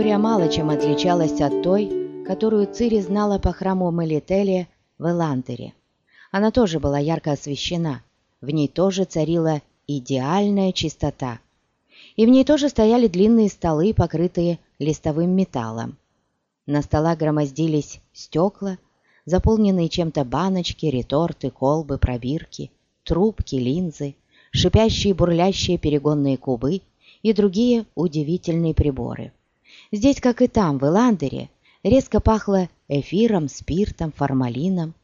лаборатория мало чем отличалась от той, которую Цири знала по храму Мелителе в Эландере. Она тоже была ярко освещена, в ней тоже царила идеальная чистота. И в ней тоже стояли длинные столы, покрытые листовым металлом. На столах громоздились стекла, заполненные чем-то баночки, реторты, колбы, пробирки, трубки, линзы, шипящие бурлящие перегонные кубы и другие удивительные приборы. Здесь, как и там, в Эландере, резко пахло эфиром, спиртом, формалином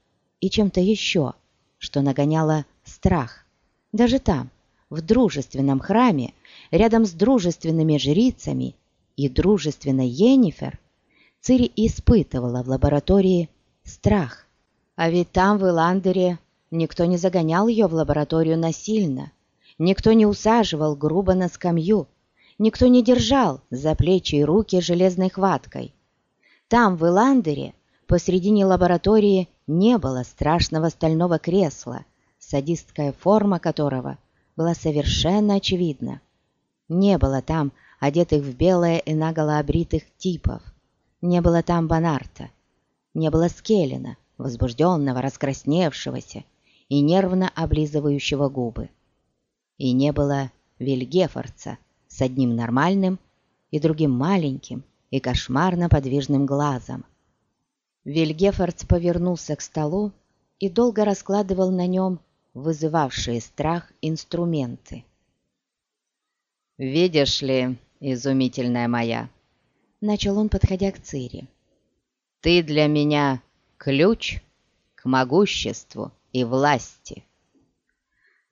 и чем-то еще, что нагоняло страх. Даже там, в дружественном храме, рядом с дружественными жрицами и дружественной Йеннифер, Цири испытывала в лаборатории страх. А ведь там, в Эландере, никто не загонял ее в лабораторию насильно, никто не усаживал грубо на скамью, никто не держал за плечи и руки железной хваткой. Там, в Эландере, посредине лаборатории не было страшного стального кресла, садистская форма которого была совершенно очевидна. Не было там одетых в белое и наголо обритых типов, не было там Бонарта, не было Скеллина, возбужденного, раскрасневшегося и нервно облизывающего губы. И не было Вильгефорца с одним нормальным и другим маленьким и кошмарно подвижным глазом. Вильгефорц повернулся к столу и долго раскладывал на нем вызывавшие страх инструменты. «Видишь ли, изумительная моя», — начал он, подходя к Цири, ты для меня ключ к могуществу и власти.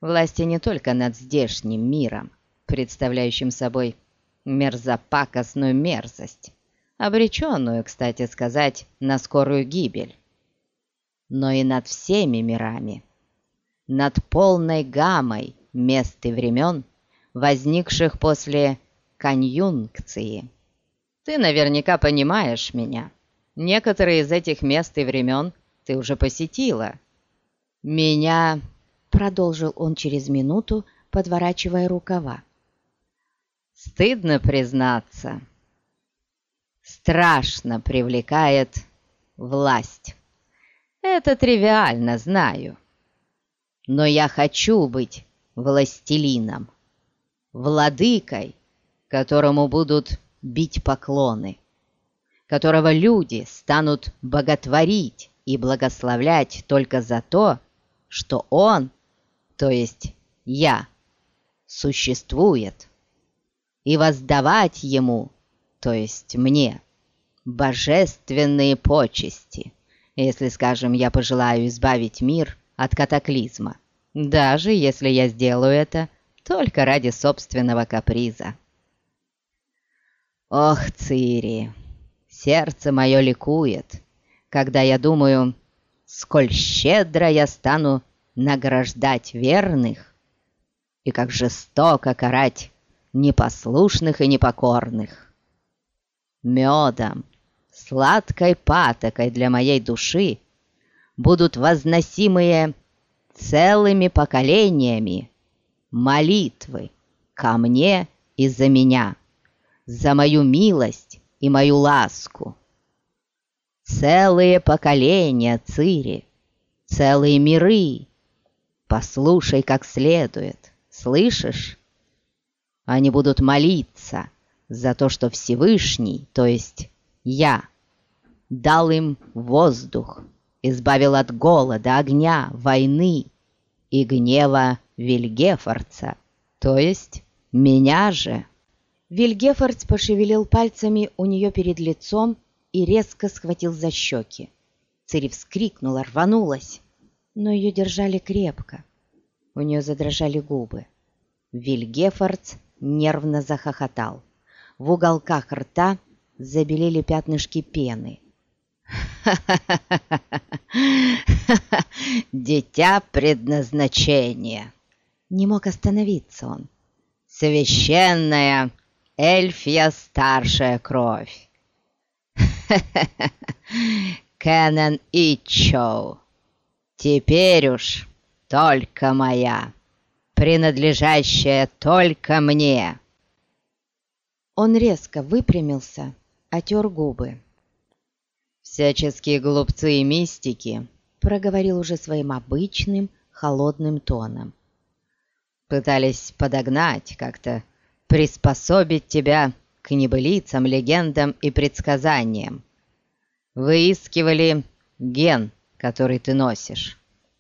Власти не только над здешним миром, представляющим собой мерзопакостную мерзость, обреченную, кстати сказать, на скорую гибель, но и над всеми мирами, над полной гаммой мест и времен, возникших после конъюнкции. Ты наверняка понимаешь меня. Некоторые из этих мест и времен ты уже посетила. Меня, продолжил он через минуту, подворачивая рукава. Стыдно признаться. Страшно привлекает власть. Это тривиально, знаю. Но я хочу быть властелином, владыкой, которому будут бить поклоны которого люди станут боготворить и благословлять только за то, что он, то есть я, существует, и воздавать ему, то есть мне, божественные почести, если, скажем, я пожелаю избавить мир от катаклизма, даже если я сделаю это только ради собственного каприза. Ох, Цири, Сердце мое ликует, когда я думаю, сколь щедро я стану награждать верных и как жестоко карать непослушных и непокорных. Медом, сладкой патокой для моей души будут возносимые целыми поколениями молитвы ко мне и за меня, за мою милость и мою ласку. Целые поколения, Цири, целые миры. Послушай как следует, слышишь? Они будут молиться за то, что Всевышний, то есть я, дал им воздух, избавил от голода, огня, войны и гнева Вильгефорца, то есть меня же. Вильгефордс пошевелил пальцами у нее перед лицом и резко схватил за щеки. Цири вскрикнула, рванулась, но ее держали крепко. У нее задрожали губы. Вильгефордс нервно захохотал. В уголках рта забелели пятнышки пены. Дитя предназначения!» Не мог остановиться он. «Священная эльфья старшая кровь. Кэнон Итчоу, теперь уж только моя, принадлежащая только мне. Он резко выпрямился отер губы. «Всяческие глупцы и мистики», — проговорил уже своим обычным холодным тоном. «Пытались подогнать как-то, приспособить тебя к небылицам, легендам и предсказаниям. Выискивали ген, который ты носишь,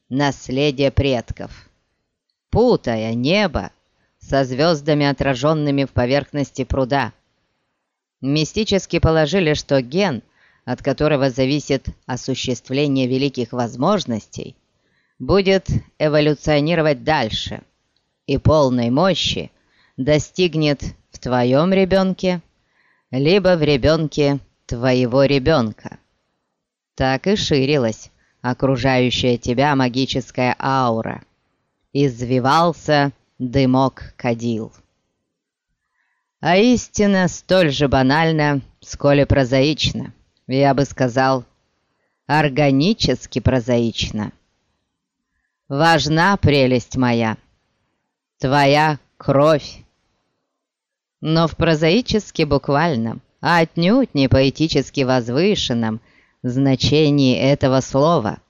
наследие предков, путая небо со звездами, отраженными в поверхности пруда. Мистически положили, что ген, от которого зависит осуществление великих возможностей, будет эволюционировать дальше и полной мощи достигнет в твоем ребенке, либо в ребенке твоего ребенка. Так и ширилась окружающая тебя магическая аура. Извивался дымок кадил. А истина столь же банальна, сколь и прозаична. Я бы сказал, органически прозаична. Важна прелесть моя, твоя кровь. Но в прозаически буквальном, а отнюдь не поэтически возвышенном значении этого слова.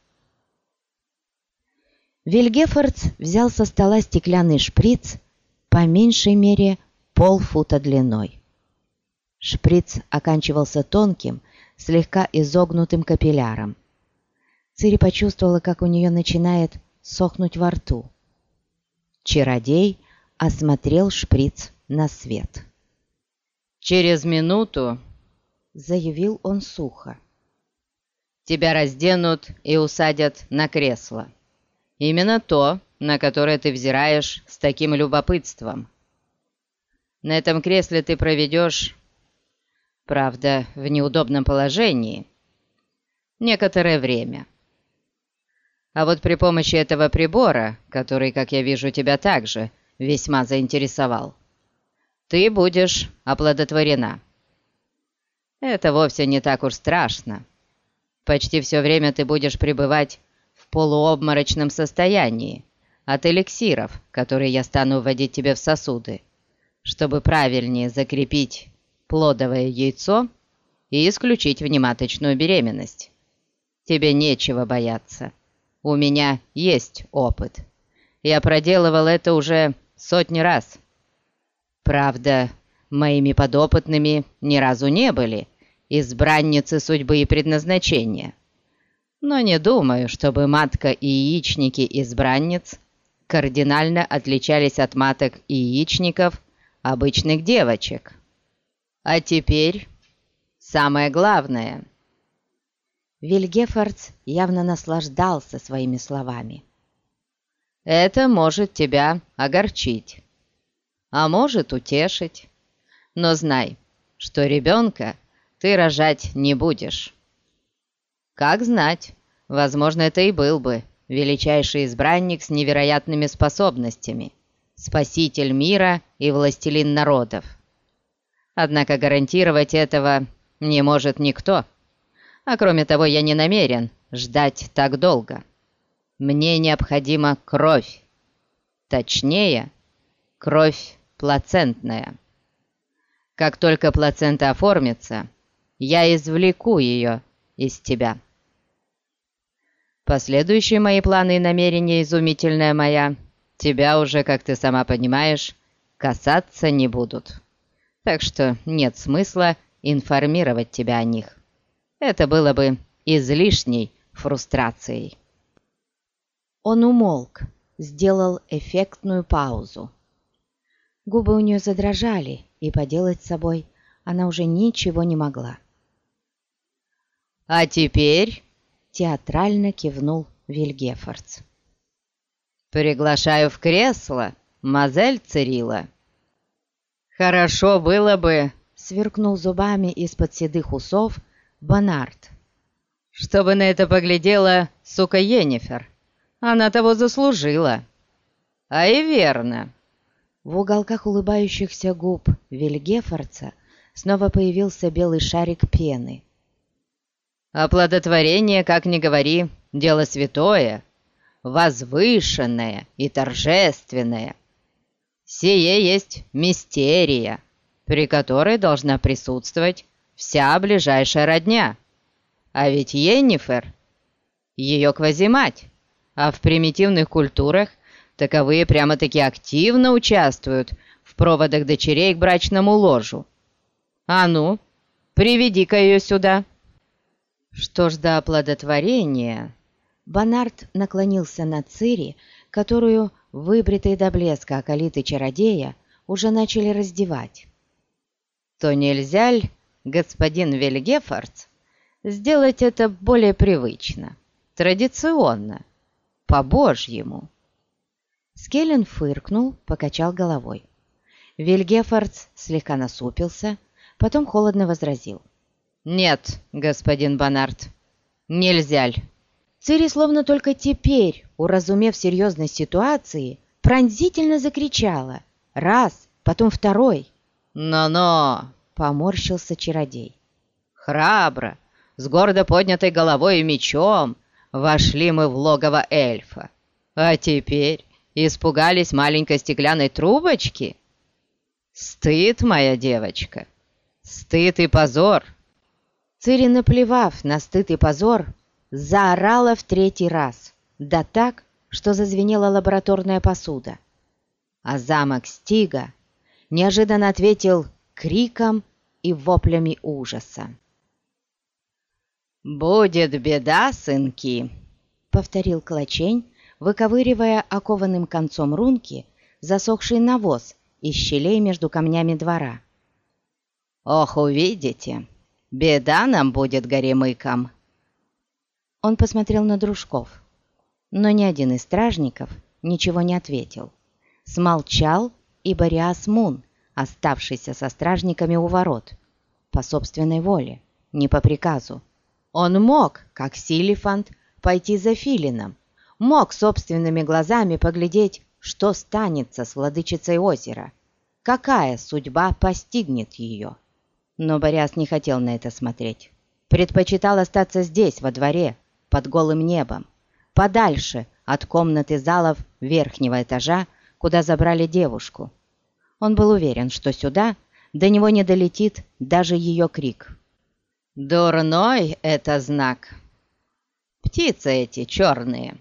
Вильгефордс взял со стола стеклянный шприц, по меньшей мере полфута длиной. Шприц оканчивался тонким, слегка изогнутым капилляром. Цири почувствовала, как у нее начинает сохнуть во рту. Чародей осмотрел шприц на свет. «Через минуту», — заявил он сухо, — «тебя разденут и усадят на кресло. Именно то, на которое ты взираешь с таким любопытством. На этом кресле ты проведешь, правда, в неудобном положении, некоторое время». А вот при помощи этого прибора, который, как я вижу, тебя также весьма заинтересовал, ты будешь оплодотворена. Это вовсе не так уж страшно. Почти все время ты будешь пребывать полуобморочном состоянии от эликсиров, которые я стану вводить тебе в сосуды, чтобы правильнее закрепить плодовое яйцо и исключить внематочную беременность. Тебе нечего бояться. У меня есть опыт. Я проделывал это уже сотни раз. Правда, моими подопытными ни разу не были избранницы судьбы и предназначения. Но не думаю, чтобы матка и яичники избранниц кардинально отличались от маток и яичников обычных девочек. А теперь самое главное — Вильгефордс явно наслаждался своими словами. «Это может тебя огорчить, а может утешить. Но знай, что ребенка ты рожать не будешь. Как знать, возможно, это и был бы величайший избранник с невероятными способностями, спаситель мира и властелин народов. Однако гарантировать этого не может никто». А кроме того, я не намерен ждать так долго. Мне необходима кровь. Точнее, кровь плацентная. Как только плацента оформится, я извлеку ее из тебя. Последующие мои планы и намерения, изумительная моя, тебя уже, как ты сама понимаешь, касаться не будут. Так что нет смысла информировать тебя о них. Это было бы излишней фрустрацией. Он умолк, сделал эффектную паузу. Губы у нее задрожали, и поделать с собой она уже ничего не могла. «А теперь...» — театрально кивнул Вильгефордс. «Приглашаю в кресло, мазель Цирила». «Хорошо было бы...» — сверкнул зубами из-под седых усов — Бонард. «Чтобы на это поглядела сука Енифер. Она того заслужила». «А и верно». В уголках улыбающихся губ Вильгефорца снова появился белый шарик пены. «Оплодотворение, как ни говори, дело святое, возвышенное и торжественное. Сие есть мистерия, при которой должна присутствовать вся ближайшая родня. А ведь Йеннифер — ее квазимать, а в примитивных культурах таковые прямо-таки активно участвуют в проводах дочерей к брачному ложу. А ну, приведи-ка ее сюда. Что ж до оплодотворения... Бонард наклонился над Цири, которую выбритые до блеска околиты чародея уже начали раздевать. То нельзя ли, господин Вельгефордс, сделать это более привычно, традиционно, по-божьему? Скеллен фыркнул, покачал головой. Вильгефордс слегка насупился, потом холодно возразил. «Нет, господин Бонард, нельзя ли?» Цири словно только теперь, уразумев серьезность ситуации, пронзительно закричала. Раз, потом второй. «Но-но!» — поморщился чародей. «Храбро, с гордо поднятой головой и мечом вошли мы в логово эльфа. А теперь испугались маленькой стеклянной трубочки? Стыд, моя девочка, стыд и позор!» Цири, наплевав на стыд и позор, заорала в третий раз, да так, что зазвенела лабораторная посуда. А замок Стига неожиданно ответил криком и воплями ужаса. «Будет беда, сынки!» — повторил Клочень, выковыривая окованным концом рунки засохший навоз из щелей между камнями двора. «Ох, увидите! Беда нам будет, горемыкам!» Он посмотрел на дружков, но ни один из стражников ничего не ответил. Смолчал и Бориас Мун, оставшийся со стражниками у ворот, по собственной воле, не по приказу. Он мог, как Силифант, пойти за Филином, мог собственными глазами поглядеть, что станется с владычицей озера, какая судьба постигнет ее. Но Бориас не хотел на это смотреть. Предпочитал остаться здесь, во дворе, под голым небом, подальше от комнаты залов верхнего этажа, куда забрали девушку. Он был уверен, что сюда до него не долетит даже ее крик. «Дурной это знак! Птицы эти черные!»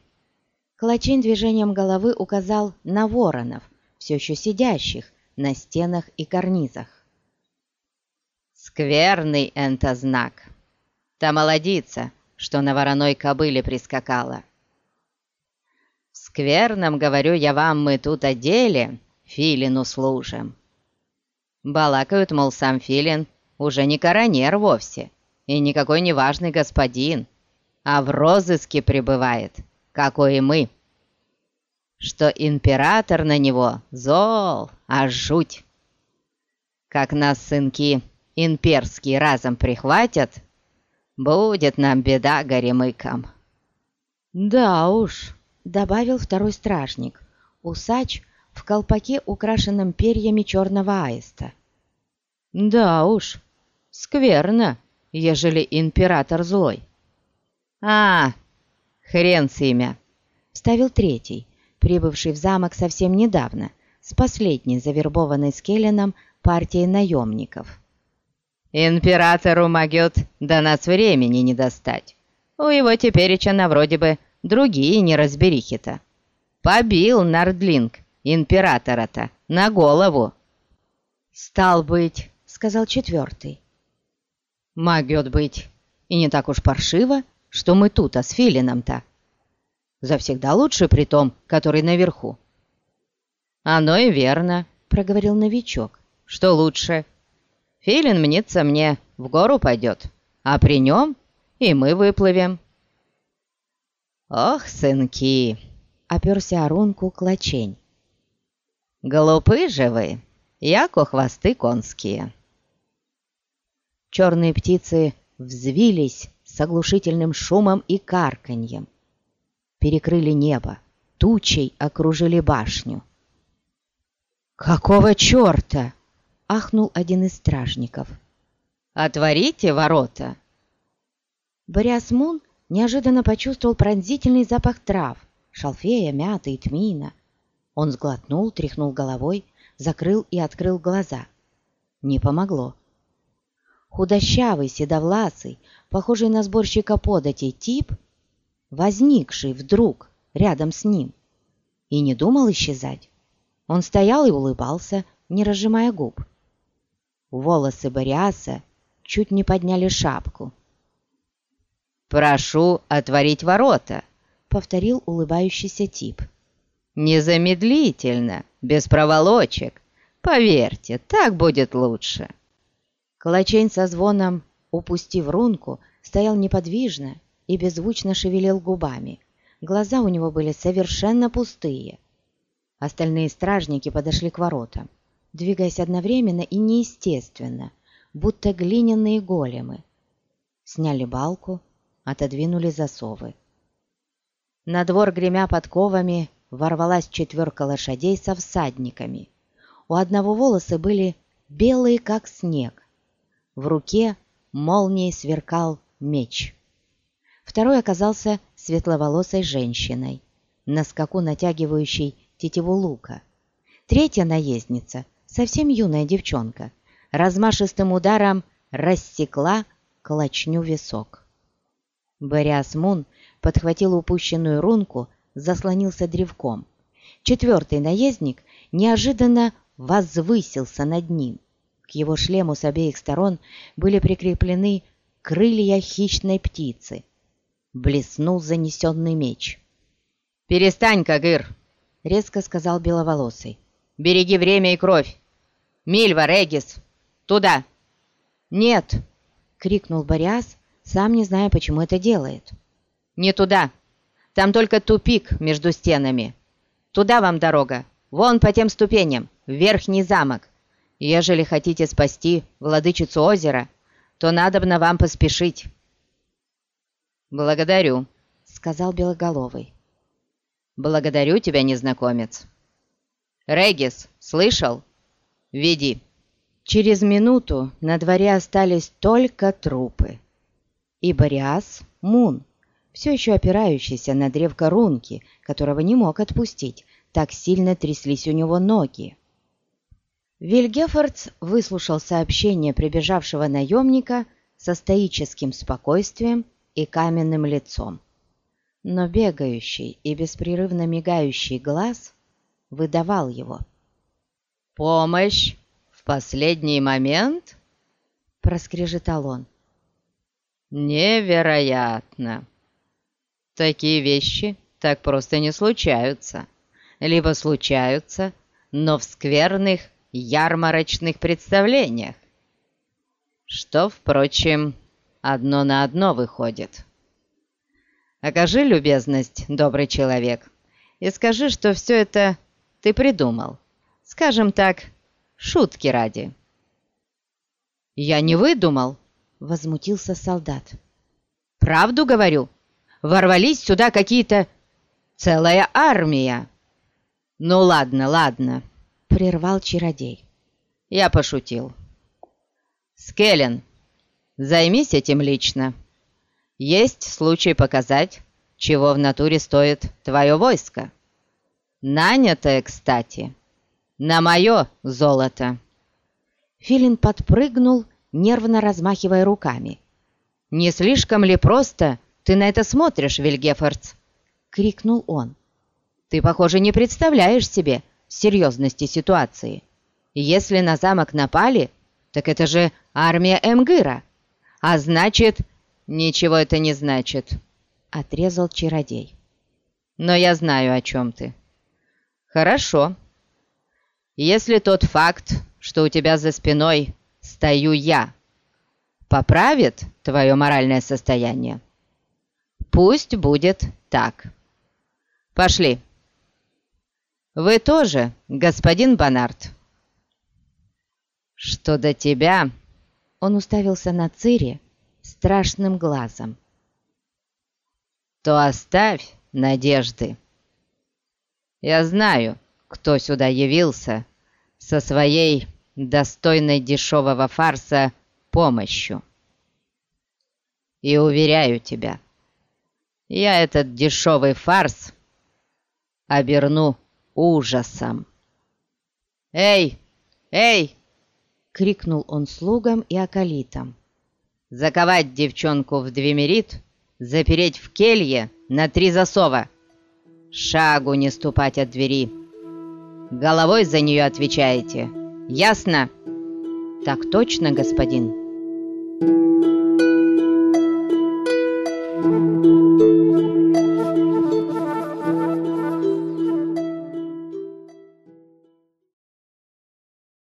Калачин движением головы указал на воронов, все еще сидящих на стенах и карнизах. «Скверный это знак! Та молодица, что на вороной кобыле прискакала. В скверном, говорю я вам, мы тут о филину служим. Балакают, мол, сам филин уже не коронер вовсе, и никакой не важный господин, а в розыске пребывает, какой и мы. Что император на него зол, а жуть. Как нас сынки имперские разом прихватят, Будет нам беда горемыкам». «Да уж», — добавил второй стражник, усач в колпаке, украшенном перьями черного аиста. «Да уж, скверно, ежели император злой». «А, хрен с имя», — вставил третий, прибывший в замок совсем недавно, с последней завербованной Скелленом партией наемников. Императору могет до нас времени не достать. У его тепереча на вроде бы другие неразберихи-то. Побил Нардлинг императора-то на голову. «Стал быть», — сказал четвертый. «Могет быть. И не так уж паршиво, что мы тут, а с Филином-то. Завсегда лучше при том, который наверху». «Оно и верно», — проговорил новичок. «Что лучше, Филин мнится мне, в гору пойдет, а при нем и мы выплывем». «Ох, сынки!» — оперся Арунку клочень. «Глупы же вы, яко хвосты конские!» Черные птицы взвились с оглушительным шумом и карканьем. Перекрыли небо, тучей окружили башню. «Какого черта?» Ахнул один из стражников. «Отворите ворота!» Бориасмун неожиданно почувствовал пронзительный запах трав, шалфея, мяты и тмина. Он сглотнул, тряхнул головой, закрыл и открыл глаза. Не помогло. Худощавый, седовласый, похожий на сборщика податей тип, возникший вдруг рядом с ним, и не думал исчезать. Он стоял и улыбался, не разжимая губ. Волосы Бориаса чуть не подняли шапку. «Прошу отворить ворота», — повторил улыбающийся тип. «Незамедлительно, без проволочек. Поверьте, так будет лучше». Калачень со звоном, упустив рунку, стоял неподвижно и беззвучно шевелил губами. Глаза у него были совершенно пустые. Остальные стражники подошли к воротам, двигаясь одновременно и неестественно, будто глиняные големы. Сняли балку, отодвинули засовы. На двор, гремя подковами, ворвалась четверка лошадей со всадниками. У одного волосы были белые, как снег. В руке молнией сверкал меч. Второй оказался светловолосой женщиной, на скаку натягивающей тетиву лука. Третья наездница, совсем юная девчонка, размашистым ударом рассекла клочню висок. Бориас Мун подхватил упущенную рунку, заслонился древком. Четвертый наездник неожиданно возвысился над ним. К его шлему с обеих сторон были прикреплены крылья хищной птицы. Блеснул занесенный меч. «Перестань, Кагыр!» — резко сказал Беловолосый. «Береги время и кровь! Мильва, Регис! Туда!» «Нет!» — крикнул Бориас, сам не зная, почему это делает. «Не туда! Там только тупик между стенами. Туда вам дорога, вон по тем ступеням, в верхний замок. Ежели хотите спасти владычицу озера, то надобно вам поспешить». «Благодарю», — сказал Белоголовый. «Благодарю тебя, незнакомец». «Регис, слышал? Веди». Через минуту на дворе остались только трупы. И Бориас Мун, все еще опирающийся на древко рунки, которого не мог отпустить, так сильно тряслись у него ноги. Вильгефордс выслушал сообщение прибежавшего наемника со стоическим спокойствием и каменным лицом. Но бегающий и беспрерывно мигающий глаз выдавал его. «Помощь в последний момент?» — проскрежетал он. «Невероятно! Такие вещи так просто не случаются. Либо случаются, но в скверных ярмарочных представлениях. Что, впрочем, одно на одно выходит. Окажи любезность, добрый человек, и скажи, что все это ты придумал. Скажем так, шутки ради. «Я не выдумал», — возмутился солдат. «Правду говорю. Ворвались сюда какие-то... целая армия». «Ну ладно, ладно», прервал чародей. «Я пошутил. Скеллен, займись этим лично. Есть случай показать, чего в натуре стоит твое войско. Нанятое, кстати, на мое золото». Филин подпрыгнул, нервно размахивая руками. «Не слишком ли просто ты на это смотришь, Вильгефордс?» — крикнул он. «Ты, похоже, не представляешь себе, серьезности ситуации. Если на замок напали, так это же армия Эмгыра. А значит, ничего это не значит, — отрезал чародей. Но я знаю, о чем ты. Хорошо. Если тот факт, что у тебя за спиной стою я, поправит твое моральное состояние, пусть будет так. Пошли. Вы тоже, господин Бонарт. Что до тебя, он уставился на Цири страшным глазом. То оставь надежды. Я знаю, кто сюда явился со своей достойной дешевого фарса помощью. И уверяю тебя, я этот дешевый фарс оберну ужасом. «Эй! Эй!» — крикнул он слугам и околитам. заковать девчонку в двемерит, запереть в келье на три засова, шагу не ступать от двери головой за нее отвечаете. Ясно?» «Так точно, господин».